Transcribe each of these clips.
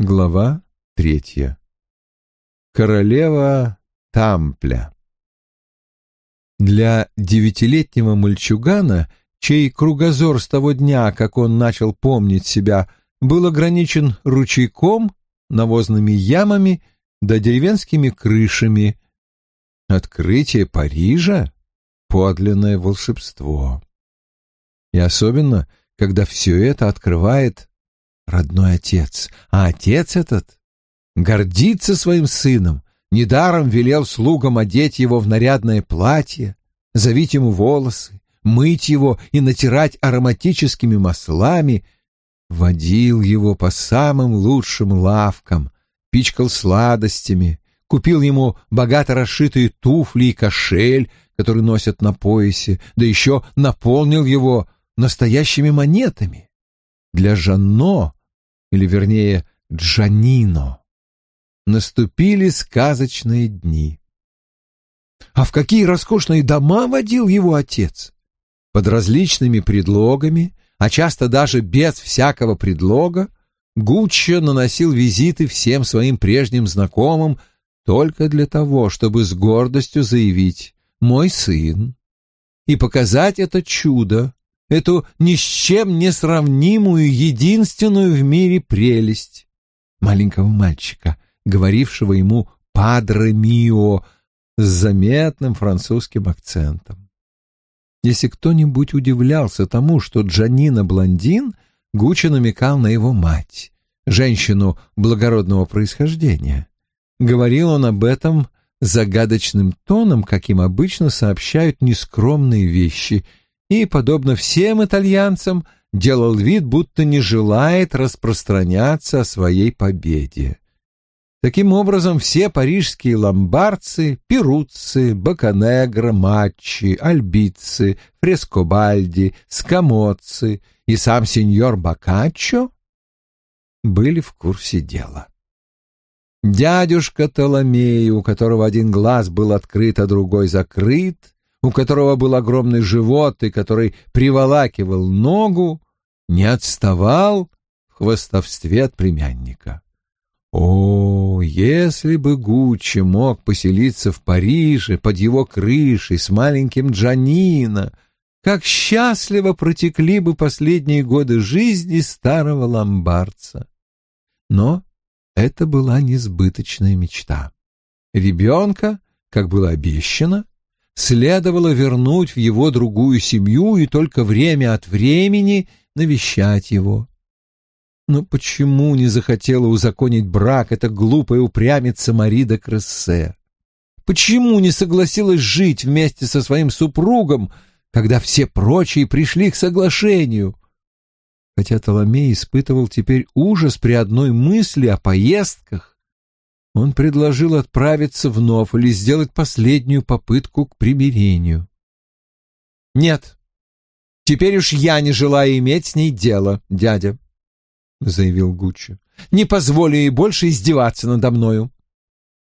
Глава третья. Королева Тампля. Для девятилетнего мальчугана, чей кругозор с того дня, как он начал помнить себя, был ограничен ручейком, навозными ямами да деревенскими крышами, открытие Парижа — подлинное волшебство. И особенно, когда все это открывает родной отец. А отец этот гордится своим сыном, недаром велел слугам одеть его в нарядное платье, завить ему волосы, мыть его и натирать ароматическими маслами, водил его по самым лучшим лавкам, пичкал сладостями, купил ему богато расшитые туфли и кошель, который носят на поясе, да еще наполнил его настоящими монетами. Для Жанно или вернее Джанино. Наступили сказочные дни. А в какие роскошные дома водил его отец? Под различными предлогами, а часто даже без всякого предлога, Гуччо наносил визиты всем своим прежним знакомым только для того, чтобы с гордостью заявить «мой сын» и показать это чудо, эту ни с чем не сравнимую, единственную в мире прелесть маленького мальчика, говорившего ему «Падре мио» с заметным французским акцентом. Если кто-нибудь удивлялся тому, что Джанина блондин, Гуччи намекал на его мать, женщину благородного происхождения. Говорил он об этом загадочным тоном, каким обычно сообщают нескромные вещи — и, подобно всем итальянцам, делал вид, будто не желает распространяться о своей победе. Таким образом, все парижские ломбардцы, перуцци, баканегро, матчи, альбицы, фрескобальди, скамоцци и сам сеньор Бакаччо были в курсе дела. Дядюшка Толомей, у которого один глаз был открыт, а другой закрыт, у которого был огромный живот и который приволакивал ногу, не отставал в хвостовстве от племянника. О, если бы Гуччи мог поселиться в Париже под его крышей с маленьким Джанино, как счастливо протекли бы последние годы жизни старого ломбардца. Но это была несбыточная мечта. Ребенка, как было обещано, следовало вернуть в его другую семью и только время от времени навещать его. Но почему не захотела узаконить брак эта глупая упрямица Марида Крессе? Почему не согласилась жить вместе со своим супругом, когда все прочие пришли к соглашению? Хотя Толомей испытывал теперь ужас при одной мысли о поездках, он предложил отправиться вновь или сделать последнюю попытку к примирению. «Нет, теперь уж я не желаю иметь с ней дело, дядя», — заявил Гуччо. «Не позволю ей больше издеваться надо мною.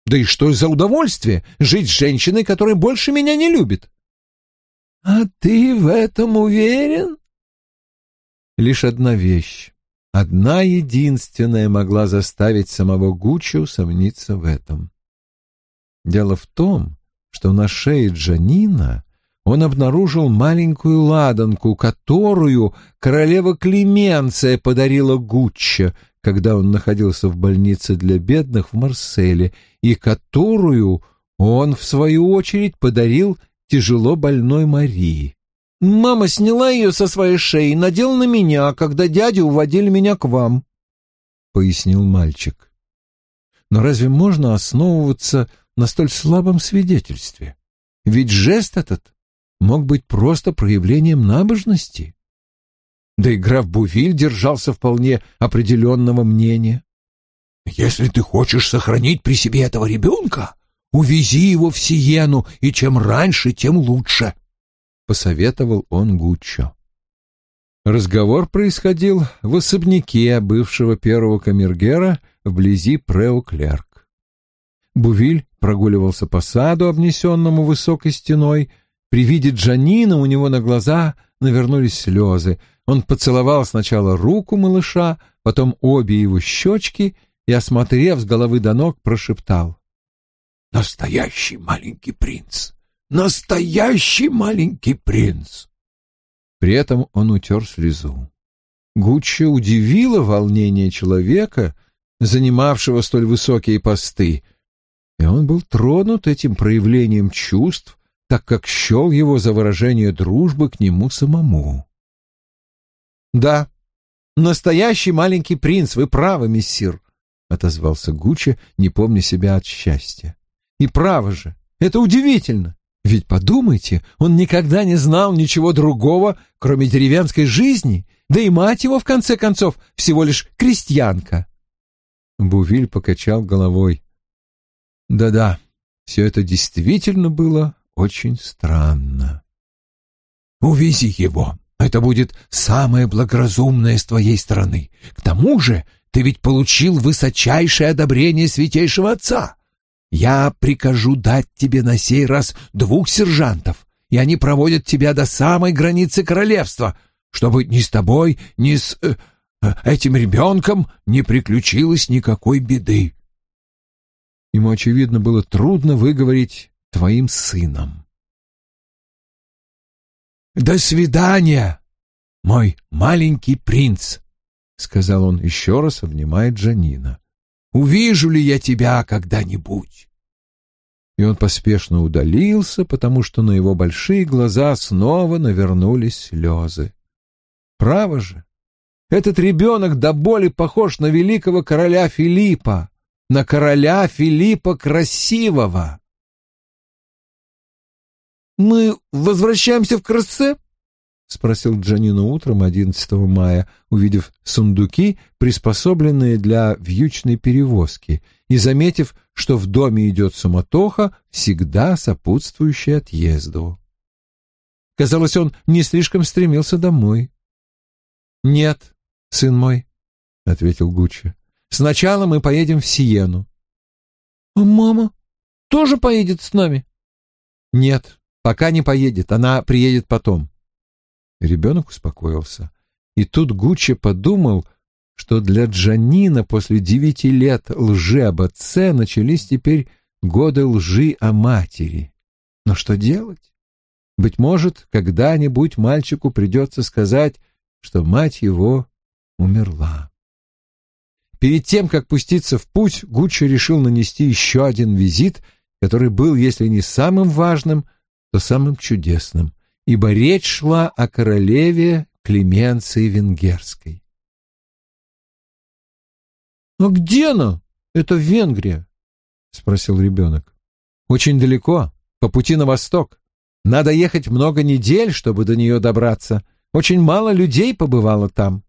Да и что за удовольствие жить с женщиной, которая больше меня не любит?» «А ты в этом уверен?» «Лишь одна вещь. Одна единственная могла заставить самого Гуччо сомниться в этом. Дело в том, что на шее Джанина он обнаружил маленькую ладанку, которую королева Клеменция подарила Гуччо, когда он находился в больнице для бедных в Марселе, и которую он, в свою очередь, подарил тяжело больной Марии. Мама сняла ее со своей шеи и надела на меня, когда дяди уводили меня к вам», — пояснил мальчик. «Но разве можно основываться на столь слабом свидетельстве? Ведь жест этот мог быть просто проявлением набожности». Да и граф Бувиль держался вполне определенного мнения. «Если ты хочешь сохранить при себе этого ребенка, увези его в Сиену, и чем раньше, тем лучше», посоветовал он Гуччо. Разговор происходил в особняке бывшего первого камергера вблизи Преоклерк. Бувиль прогуливался по саду, обнесенному высокой стеной. При виде Джанина у него на глаза навернулись слезы. Он поцеловал сначала руку малыша, потом обе его щечки и, осмотрев с головы до ног, прошептал. «Настоящий маленький принц! Настоящий маленький принц!» При этом он утер слезу. Гуччо удивило волнение человека, занимавшего столь высокие посты, и он был тронут этим проявлением чувств, так как счел его за выражение дружбы к нему самому. «Да, настоящий маленький принц, вы правы, мессир», — отозвался Гуччо, не помня себя от счастья. «И право же, это удивительно. Ведь подумайте, он никогда не знал ничего другого, кроме деревенской жизни, да и мать его, в конце концов, всего лишь крестьянка. Бувиль покачал головой. Да-да, все это действительно было очень странно. «Увези его. Это будет самое благоразумное с твоей стороны. К тому же ты ведь получил высочайшее одобрение святейшего отца. Я прикажу дать тебе на сей раз двух сержантов, и они проводят тебя до самой границы королевства, чтобы ни с тобой, ни с э, э, этим ребенком не приключилось никакой беды. Ему, очевидно, было трудно выговорить твоим сыном. «До свидания, мой маленький принц», — сказал он еще раз, обнимая Джанина. «Увижу ли я тебя когда-нибудь?» И он поспешно удалился, потому что на его большие глаза снова навернулись слезы. Право же, этот ребенок до боли похож на великого короля Филиппа, на короля Филиппа Красивого. «Мы возвращаемся в Крассе?» — спросил Джанина утром 11 мая, увидев сундуки, приспособленные для вьючной перевозки, и заметив, что в доме идет суматоха, всегда сопутствующая отъезду. Казалось, он не слишком стремился домой. «Нет, сын мой», — ответил Гуччи. «Сначала мы поедем в Сиену». «А мама тоже поедет с нами?» «Нет, пока не поедет, она приедет потом». Ребенок успокоился. И тут Гуччи подумал, что для Джанина после девяти лет лжи об отце начались теперь годы лжи о матери. Но что делать? Быть может, когда-нибудь мальчику придется сказать что мать его умерла. Перед тем, как пуститься в путь, Гуччо решил нанести еще один визит, который был, если не самым важным, то самым чудесным, ибо речь шла о королеве Клеменции Венгерской. «Но где она? Это Венгрия?» — спросил ребенок. «Очень далеко, по пути на восток. Надо ехать много недель, чтобы до нее добраться. Очень мало людей побывало там.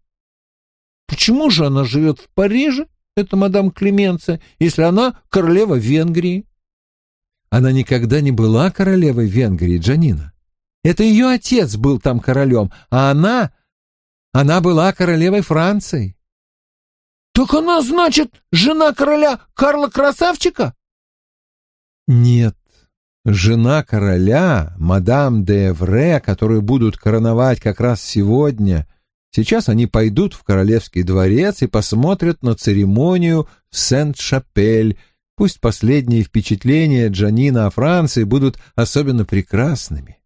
Почему же она живет в Париже, эта мадам Клеменция, если она королева Венгрии? Она никогда не была королевой Венгрии, Джанина. Это ее отец был там королем, а она... Она была королевой Франции. Так она, значит, жена короля Карла Красавчика? Нет, жена короля, мадам де Эвре, которую будут короновать как раз сегодня, сейчас они пойдут в королевский дворец и посмотрят на церемонию в Сент-Шапель. Пусть последние впечатления Джанина о Франции будут особенно прекрасными.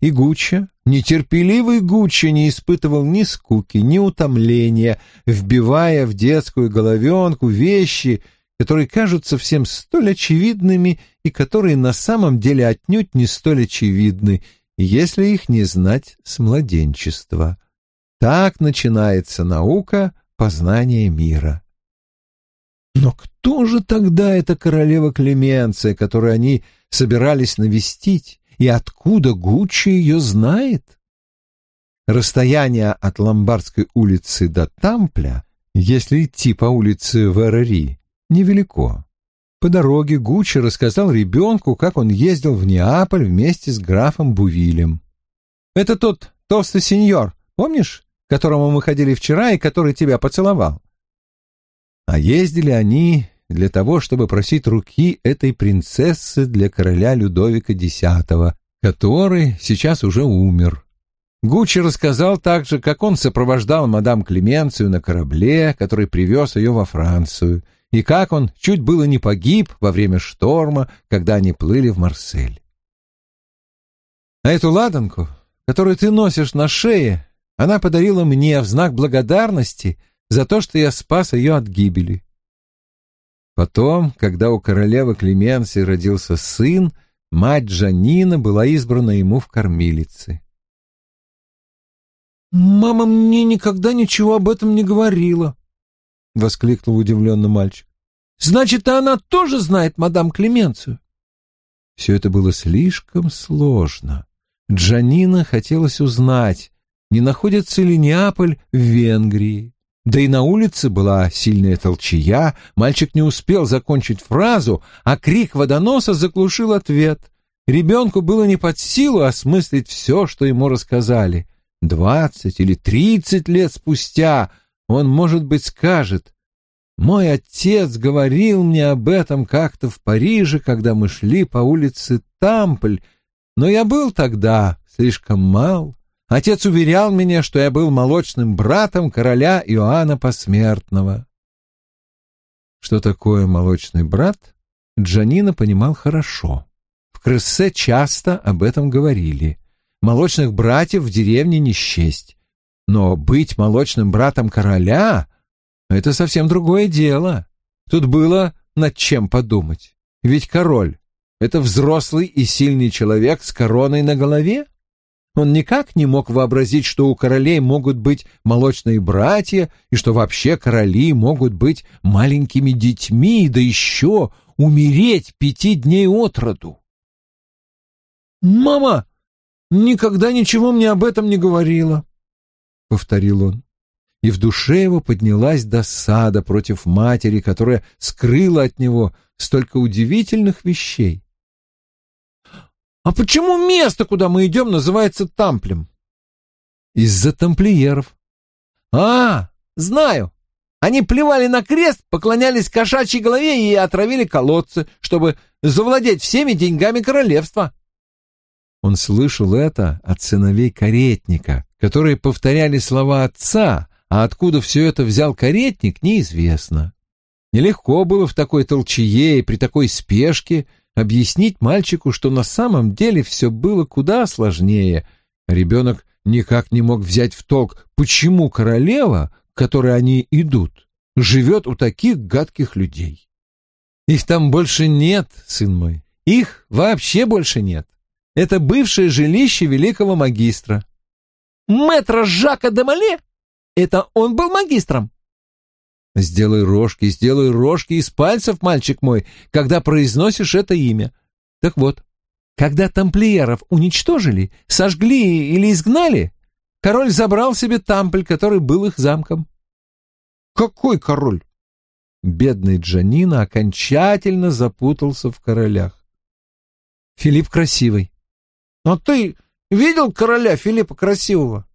И Гуччо, нетерпеливый Гуччо, не испытывал ни скуки, ни утомления, вбивая в детскую головенку вещи — которые кажутся всем столь очевидными и которые на самом деле отнюдь не столь очевидны, если их не знать с младенчества. Так начинается наука познания мира. Но кто же тогда эта королева Клеменция, которую они собирались навестить, и откуда Гуччи ее знает? Расстояние от Ломбардской улицы до Тампля, если идти по улице Верари, невелико. По дороге Гуччи рассказал ребенку, как он ездил в Неаполь вместе с графом Бувилем. «Это тот толстый сеньор, помнишь, к которому мы ходили вчера и который тебя поцеловал?» А ездили они для того, чтобы просить руки этой принцессы для короля Людовика X, который сейчас уже умер. Гуччи рассказал также, как он сопровождал мадам Клеменцию на корабле, который привез ее во Францию — и как он чуть было не погиб во время шторма, когда они плыли в Марсель. А эту ладанку, которую ты носишь на шее, она подарила мне в знак благодарности за то, что я спас ее от гибели. Потом, когда у королевы Клеменции родился сын, мать Джанина была избрана ему в кормилице. «Мама мне никогда ничего об этом не говорила», — воскликнул удивленно мальчик. «Значит, она тоже знает мадам Клеменцию?» Все это было слишком сложно. Джанина хотелось узнать, не находится ли Неаполь в Венгрии. Да и на улице была сильная толчья, мальчик не успел закончить фразу, а крик водоноса заглушил ответ. Ребенку было не под силу осмыслить все, что ему рассказали. Двадцать или тридцать лет спустя он, может быть, скажет, «Мой отец говорил мне об этом как-то в Париже, когда мы шли по улице Тампль, но я был тогда слишком мал. Отец уверял меня, что я был молочным братом короля Иоанна Посмертного. Что такое молочный брат, Джанина понимал хорошо. В Крессе часто об этом говорили. Молочных братьев в деревне не счесть. Но быть молочным братом короля — это совсем другое дело. Тут было над чем подумать. Ведь король — это взрослый и сильный человек с короной на голове. Он никак не мог вообразить, что у королей могут быть молочные братья, и что вообще короли могут быть маленькими детьми, да еще умереть пяти дней от роду. «Мама никогда ничего мне об этом не говорила», — повторил он. И в душе его поднялась досада против матери, которая скрыла от него столько удивительных вещей. «А почему место, куда мы идем, называется Тамплем?» «Из-за тамплиеров». «А, знаю. Они плевали на крест, поклонялись кошачьей голове и отравили колодцы, чтобы завладеть всеми деньгами королевства». Он слышал это от сыновей каретника, которые повторяли слова отца, а откуда все это взял каретник, неизвестно. Нелегко было в такой толчее и при такой спешке объяснить мальчику, что на самом деле все было куда сложнее. Ребенок никак не мог взять в толк, почему королева, к которой они идут, живет у таких гадких людей. Их там больше нет, сын мой, их вообще больше нет. Это бывшее жилище великого магистра. Мэтра Жака де Мале? Это он был магистром? Сделай рожки, сделай рожки из пальцев, мальчик мой, когда произносишь это имя. Так вот, когда тамплиеров уничтожили, сожгли или изгнали, король забрал себе тампль, который был их замком. Какой король? Бедный Джанина окончательно запутался в королях. Филипп Красивый. Но ты видел короля Филиппа Красивого?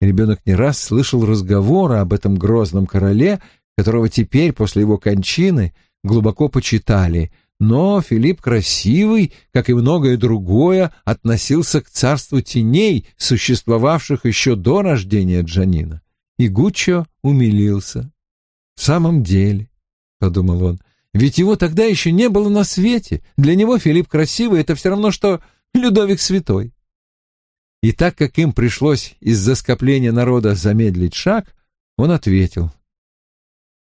Ребенок не раз слышал разговоры об этом грозном короле, которого теперь, после его кончины, глубоко почитали, но Филипп Красивый, как и многое другое, относился к царству теней, существовавших еще до рождения Джанина. И Гуччо умилился. «В самом деле», — подумал он, — «ведь его тогда еще не было на свете. Для него Филипп Красивый — это все равно, что Людовик Святой». И так как им пришлось из-за скопления народа замедлить шаг, он ответил,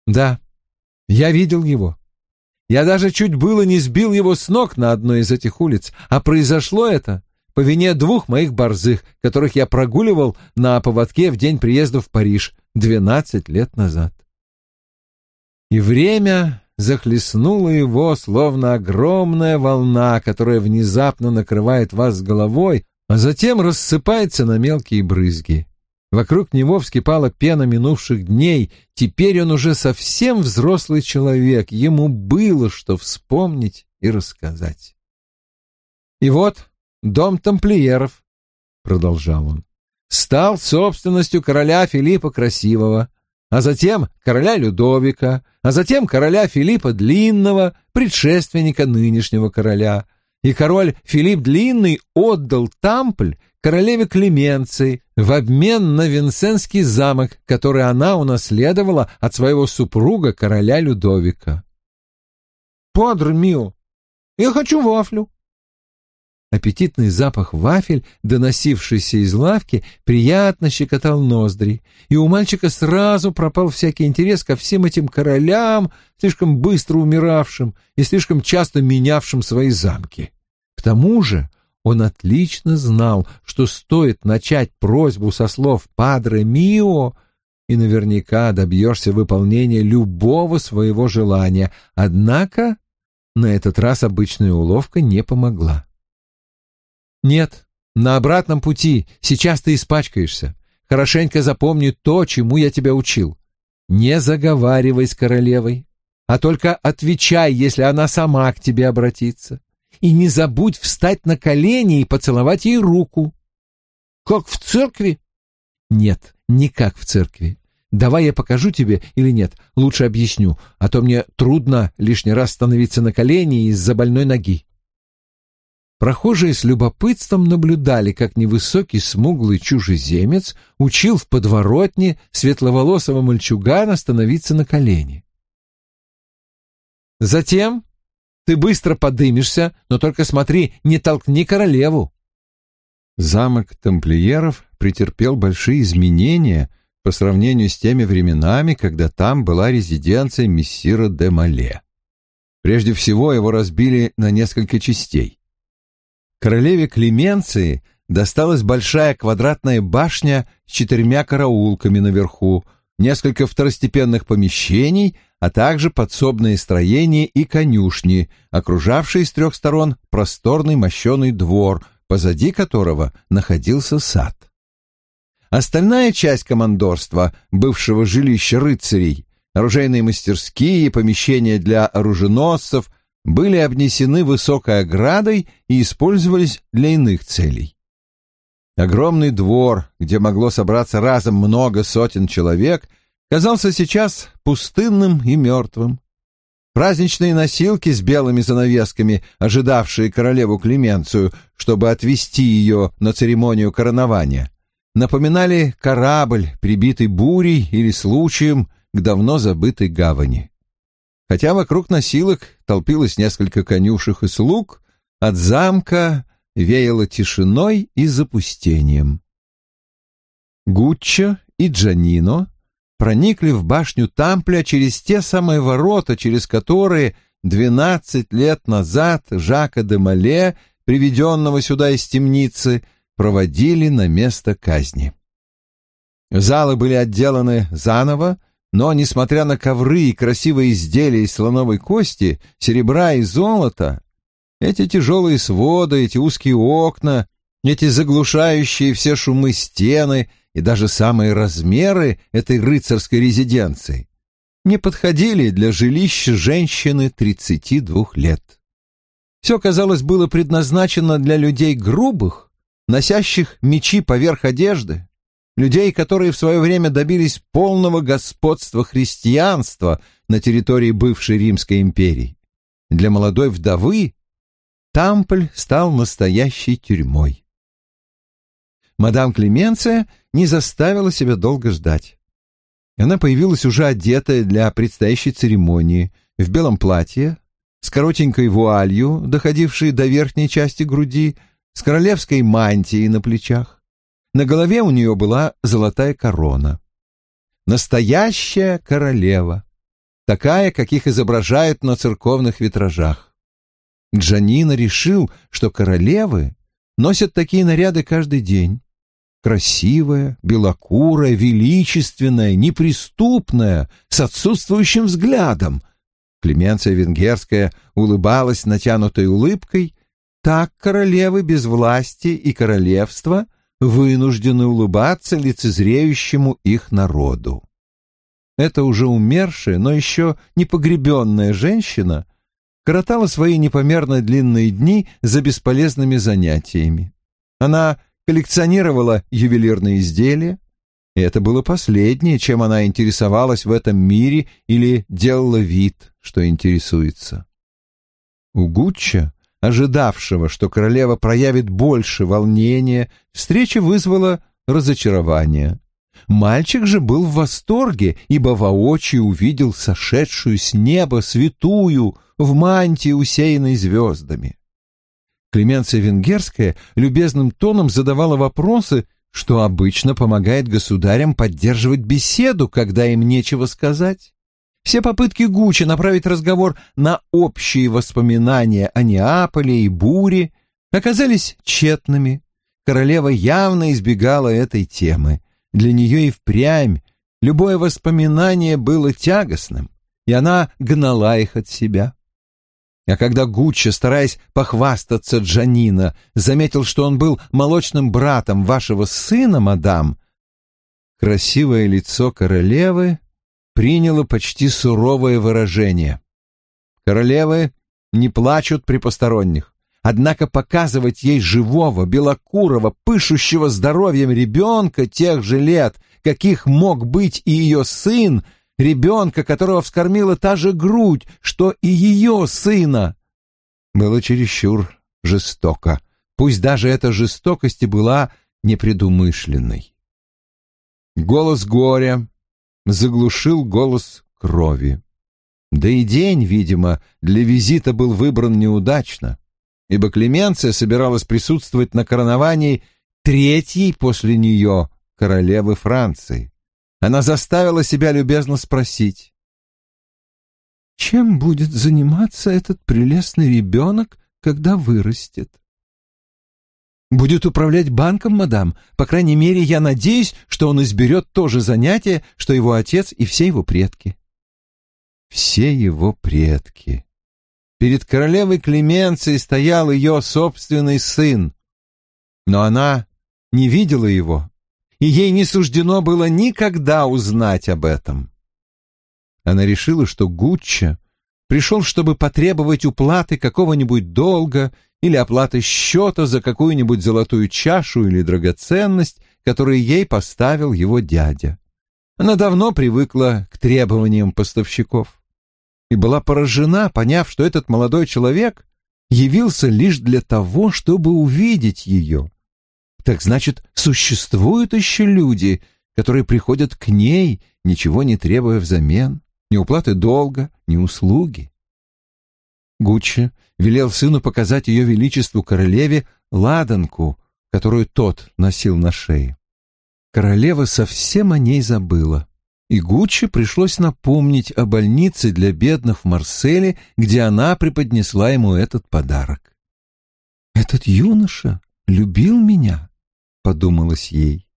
да, я видел его. Я даже чуть было не сбил его с ног на одной из этих улиц, а произошло это по вине двух моих борзых, которых я прогуливал на поводке в день приезда в Париж двенадцать лет назад. И время захлестнуло его, словно огромная волна, которая внезапно накрывает вас с головой, а затем рассыпается на мелкие брызги. Вокруг него вскипала пена минувших дней. Теперь он уже совсем взрослый человек. Ему было что вспомнить и рассказать. «И вот дом тамплиеров», — продолжал он, — «стал собственностью короля Филиппа Красивого, а затем короля Людовика, а затем короля Филиппа Длинного, предшественника нынешнего короля. И король Филипп Длинный отдал Тампль королеве Клеменции в обмен на Винсенский замок, который она унаследовала от своего супруга, короля Людовика. «Падре мио, я хочу вафлю», Аппетитный запах вафель, доносившийся из лавки, приятно щекотал ноздри, и у мальчика сразу пропал всякий интерес ко всем этим королям, слишком быстро умиравшим и слишком часто менявшим свои замки. К тому же он отлично знал, что стоит начать просьбу со слов «Падре Мио», и наверняка добьешься выполнения любого своего желания, однако на этот раз обычная уловка не помогла. Нет, на обратном пути, сейчас ты испачкаешься. Хорошенько запомни то, чему я тебя учил. Не заговаривай с королевой, а только отвечай, если она сама к тебе обратится. И не забудь встать на колени и поцеловать ей руку. Как в церкви? Нет, не как в церкви. Давай я покажу тебе или нет, лучше объясню, а то мне трудно лишний раз становиться на колени из-за больной ноги. Прохожие с любопытством наблюдали, как невысокий смуглый чужеземец учил в подворотне светловолосого мальчугана становиться на колени. Затем ты быстро подымешься, но только смотри, не толкни королеву. Замок тамплиеров претерпел большие изменения по сравнению с теми временами, когда там была резиденция мессира де Мале. Прежде всего его разбили на несколько частей. Королеве Клеменции досталась большая квадратная башня с четырьмя караулками наверху, несколько второстепенных помещений, а также подсобные строения и конюшни, окружавшие с трех сторон просторный мощеный двор, позади которого находился сад. Остальная часть командорства, бывшего жилища рыцарей, оружейные мастерские, помещения для оруженосцев — были обнесены высокой оградой и использовались для иных целей. Огромный двор, где могло собраться разом много сотен человек, казался сейчас пустынным и мертвым. Праздничные носилки с белыми занавесками, ожидавшие королеву Клеменцию, чтобы отвезти ее на церемонию коронования, напоминали корабль, прибитый бурей или случаем к давно забытой гавани. Хотя вокруг носилок толпилось несколько конюшек и слуг, от замка веяло тишиной и запустением. Гуччо и Джанино проникли в башню Тампля через те самые ворота, через которые двенадцать лет назад Жака де Мале, приведенного сюда из темницы, проводили на место казни. Залы были отделаны заново, но, несмотря на ковры и красивые изделия из слоновой кости, серебра и золота, эти тяжелые своды, эти узкие окна, эти заглушающие все шумы стены и даже самые размеры этой рыцарской резиденции не подходили для жилища женщины 32 лет. Все, казалось, было предназначено для людей грубых, носящих мечи поверх одежды, людей, которые в свое время добились полного господства христианства на территории бывшей Римской империи. Для молодой вдовы Тампль стал настоящей тюрьмой. Мадам Клеменция не заставила себя долго ждать. Она появилась уже одетая для предстоящей церемонии, в белом платье, с коротенькой вуалью, доходившей до верхней части груди, с королевской мантией на плечах. На голове у нее была золотая корона. Настоящая королева, такая, каких изображают на церковных витражах. Джанина решил, что королевы носят такие наряды каждый день. Красивая, белокурая, величественная, неприступная, с отсутствующим взглядом. Клеменция Венгерская улыбалась натянутой улыбкой. Так королевы без власти и королевства вынуждены улыбаться лицезреющему их народу. Эта уже умершая, но еще не погребенная женщина коротала свои непомерно длинные дни за бесполезными занятиями. Она коллекционировала ювелирные изделия, и это было последнее, чем она интересовалась в этом мире или делала вид, что интересуется. У Гучча ожидавшего, что королева проявит больше волнения, встреча вызвала разочарование. Мальчик же был в восторге, ибо воочию увидел сошедшую с неба святую в мантии, усеянной звездами. Клеменция Венгерская любезным тоном задавала вопросы, что обычно помогает государям поддерживать беседу, когда им нечего сказать. Все попытки Гуччи направить разговор на общие воспоминания о Неаполе и буре оказались тщетными. Королева явно избегала этой темы. Для нее и впрямь любое воспоминание было тягостным, и она гнала их от себя. А когда Гуччо, стараясь похвастаться Джанина, заметил, что он был молочным братом вашего сына, мадам, красивое лицо королевы приняло почти суровое выражение. Королевы не плачут при посторонних, однако показывать ей живого, белокурого, пышущего здоровьем ребенка тех же лет, каких мог быть и ее сын, ребенка, которого вскормила та же грудь, что и ее сына, было чересчур жестоко, пусть даже эта жестокость и была непредумышленной. Голос горя заглушил голос крови. Да и день, видимо, для визита был выбран неудачно, ибо Клеменция собиралась присутствовать на короновании третьей после нее королевы Франции. Она заставила себя любезно спросить. «Чем будет заниматься этот прелестный ребенок, когда вырастет?» «Будет управлять банком, мадам. По крайней мере, я надеюсь, что он изберет то же занятие, что его отец и все его предки». Все его предки. Перед королевой Клеменцией стоял ее собственный сын, но она не видела его и ей не суждено было никогда узнать об этом. Она решила, что Гуччо пришел, чтобы потребовать уплаты какого-нибудь долга или оплаты счета за какую-нибудь золотую чашу или драгоценность, которую ей поставил его дядя. Она давно привыкла к требованиям поставщиков и была поражена, поняв, что этот молодой человек явился лишь для того, чтобы увидеть ее так значит, существуют еще люди, которые приходят к ней, ничего не требуя взамен, ни уплаты долга, ни услуги. Гуччи велел сыну показать ее величеству королеве ладанку, которую тот носил на шее. Королева совсем о ней забыла, и Гуччи пришлось напомнить о больнице для бедных в Марселе, где она преподнесла ему этот подарок. «Этот юноша любил меня», подумалось ей.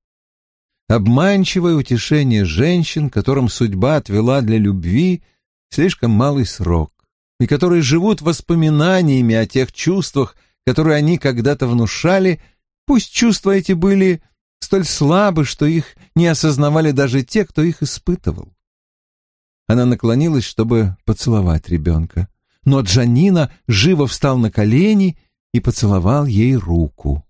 Обманчивое утешение женщин, которым судьба отвела для любви слишком малый срок, и которые живут воспоминаниями о тех чувствах, которые они когда-то внушали, пусть чувства эти были столь слабы, что их не осознавали даже те, кто их испытывал. Она наклонилась, чтобы поцеловать ребенка, но Джанина живо встал на колени и поцеловал ей руку.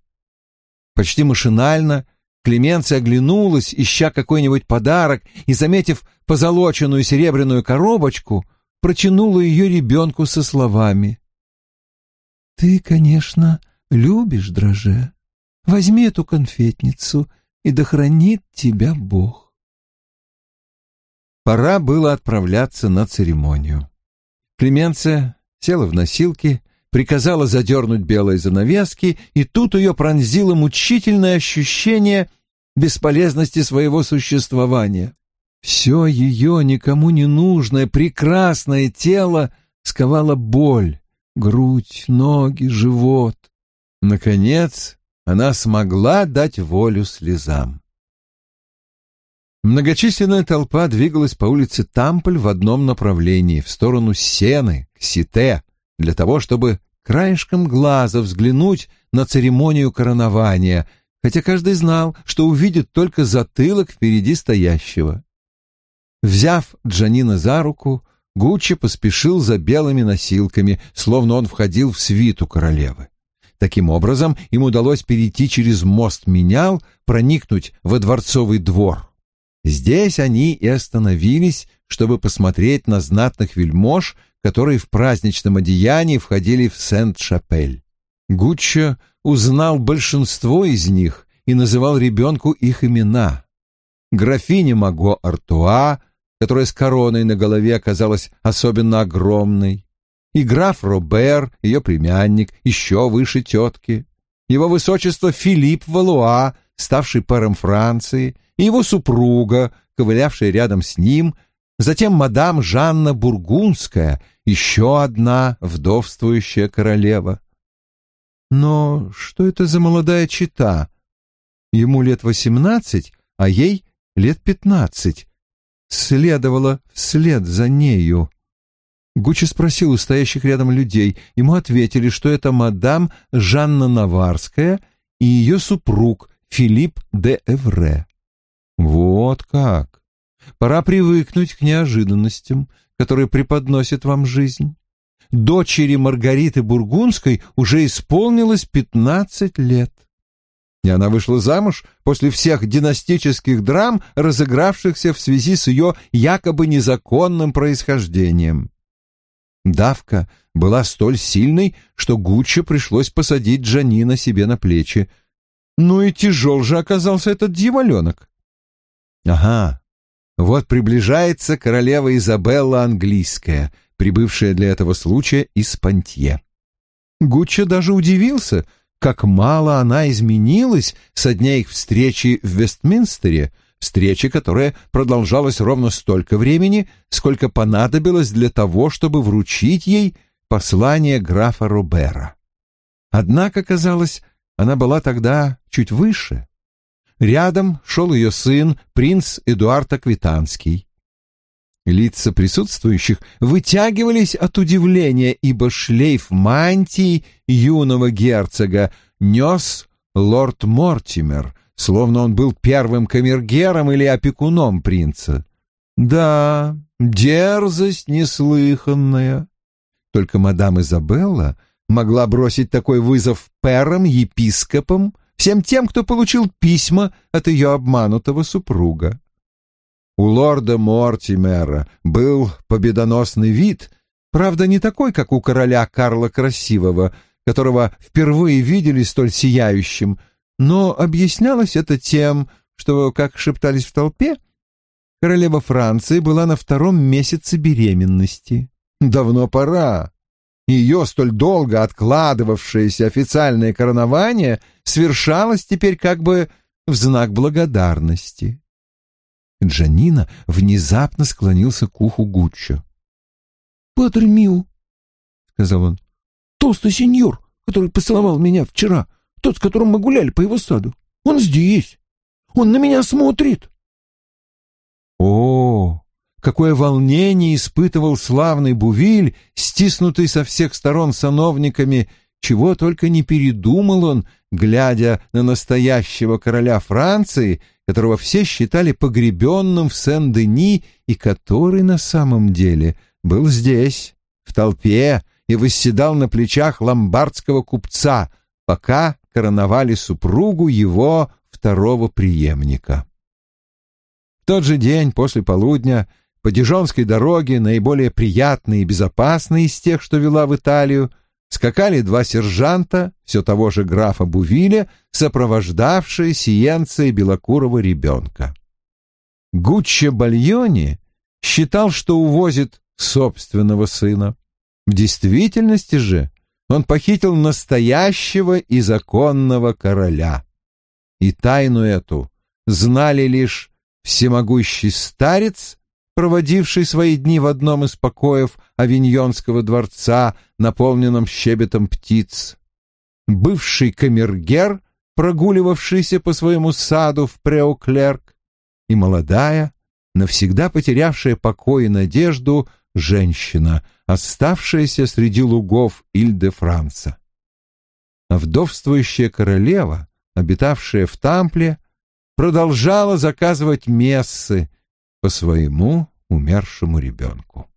Почти машинально Клеменция оглянулась, ища какой-нибудь подарок, и, заметив позолоченную серебряную коробочку, протянула ее ребенку со словами. «Ты, конечно, любишь, дроже. Возьми эту конфетницу, и дохранит тебя Бог». Пора было отправляться на церемонию. Клеменция села в носилки приказала задернуть белые занавески, и тут ее пронзило мучительное ощущение бесполезности своего существования. Все ее никому не нужное, прекрасное тело сковала боль, грудь, ноги, живот. Наконец, она смогла дать волю слезам. Многочисленная толпа двигалась по улице Тампль в одном направлении, в сторону Сены, к Сите, для того, чтобы краешком глаза взглянуть на церемонию коронования, хотя каждый знал, что увидит только затылок впереди стоящего. Взяв Джанина за руку, Гуччи поспешил за белыми носилками, словно он входил в свиту королевы. Таким образом, им удалось перейти через мост Менял, проникнуть во дворцовый двор. Здесь они и остановились, чтобы посмотреть на знатных вельмож, которые в праздничном одеянии входили в Сент-Шапель. Гуччо узнал большинство из них и называл ребенку их имена. Графиня Маго Артуа, которая с короной на голове оказалась особенно огромной, и граф Робер, ее племянник, еще выше тетки, его высочество Филипп Валуа, ставший паром Франции, и его супруга, ковылявшая рядом с ним, затем мадам Жанна Бургундская, еще одна вдовствующая королева. Но что это за молодая чита? Ему лет восемнадцать, а ей лет пятнадцать. Следовало вслед за нею. Гуччи спросил у стоящих рядом людей. Ему ответили, что это мадам Жанна Наварская и ее супруг Филипп де Эвре. Вот как. Пора привыкнуть к неожиданностям, которые преподносит вам жизнь. Дочери Маргариты Бургундской уже исполнилось пятнадцать лет. И она вышла замуж после всех династических драм, разыгравшихся в связи с ее якобы незаконным происхождением. Давка была столь сильной, что Гуччо пришлось посадить Джанина себе на плечи. Ну и тяжел же оказался этот дьяволенок. Ага, вот приближается королева Изабелла Английская, прибывшая для этого случая из Пантье. Гуччо даже удивился, как мало она изменилась со дня их встречи в Вестминстере, встречи, которая продолжалась ровно столько времени, сколько понадобилось для того, чтобы вручить ей послание графа Робера. Однако, казалось, она была тогда чуть выше. Рядом шел ее сын, принц Эдуард Аквитанский. Лица присутствующих вытягивались от удивления, ибо шлейф мантии юного герцога нес лорд Мортимер, словно он был первым камергером или опекуном принца. Да, дерзость неслыханная. Только мадам Изабелла могла бросить такой вызов перам, епископам, всем тем, кто получил письма от ее обманутого супруга. У лорда Мортимера был победоносный вид, правда, не такой, как у короля Карла Красивого, которого впервые видели столь сияющим, но объяснялось это тем, что, как шептались в толпе, королева Франции была на втором месяце беременности. Давно пора. Ее столь долго откладывавшееся официальное коронование свершалось теперь как бы в знак благодарности. Джанина внезапно склонился к уху Гуччо. «Падре Миу», — сказал он, — «толстый сеньор, который поцеловал меня вчера, тот, с которым мы гуляли по его саду, он здесь. Он на меня смотрит». О, какое волнение испытывал славный Бувиль, стиснутый со всех сторон сановниками, чего только не передумал он, глядя на настоящего короля Франции — которого все считали погребенным в Сен-Дени и который на самом деле был здесь, в толпе, и восседал на плечах ломбардского купца, пока короновали супругу его второго преемника. В тот же день после полудня по Дижонской дороге, наиболее приятной и безопасной из тех, что вела в Италию, скакали два сержанта, все того же графа Бувиля, сопровождавшие сиенца белокурого ребенка. Гуччо Бальони считал, что увозит собственного сына. В действительности же он похитил настоящего и законного короля. И тайну эту знали лишь всемогущий старец проводивший свои дни в одном из покоев Авиньонского дворца, наполненном щебетом птиц, бывший камергер, прогуливавшийся по своему саду в Преоклерк, и молодая, навсегда потерявшая покой и надежду, женщина, оставшаяся среди лугов Иль-де-Франца. Вдовствующая королева, обитавшая в Тампле, продолжала заказывать мессы, по своему умершему ребенку.